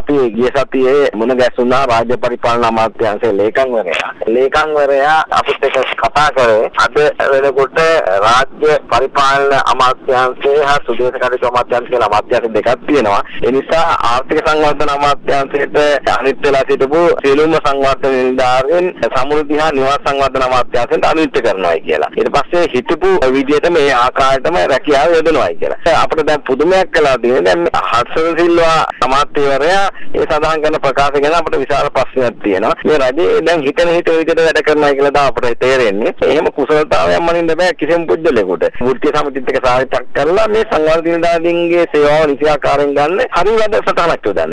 අපි ගිය සතියේ මුණ ගැසුණා රාජ්‍ය පරිපාලන අමාත්‍යාංශයේ ලේකම්වරයා. ලේකම්වරයා අපිට එක්ක කතා කරේ අද වෙනකොට රාජ්‍ය පරිපාලන අමාත්‍යාංශය හා සුදේශ කටයුතු අමාත්‍යාංශ කියලා අමාත්‍යාංශ දෙකක් තියෙනවා. ඒ නිසා ආර්ථික සංවර්ධන අමාත්‍යාංශයට අනිත් වෙලා සිටපු සියලුම සංවර්ධන නිලධාරීන් සමෘද්ධි හා නිවාස සංවර්ධන අමාත්‍යාංශයට අනුයුක්ත කරනවායි කියලා. ඊට පස්සේ හිටපු විදියට මේ ආකාරයටම රැකියාව යොදනවායි කියලා. අපිට දැන් පුදුමයක් කළා තියෙන්නේ දැන් හර්ෂණ සිල්වා අමාත්‍යවරයා ඒ සඳහන් කරන ප්‍රකාශ ගැන අපිට විශාල ප්‍රශ්නයක් තියෙනවා. මේ රජේ දැන් හිතන හිත විදිහට වැඩ කරනවා කියලා තමයි අපිට තේරෙන්නේ. එහෙම කුසලතාවයක් මනින්න බෑ කිසිම පුජ්‍යලෙකුට. වෘත්තීය සමිතිත් එක්ක සාකච්ඡා කරලා මේ සංවර්ධන දාදීන්ගේ සේවාව නිසියාකාරයෙන් ගන්න හරි වැඩ සටහනක් යොදන්න.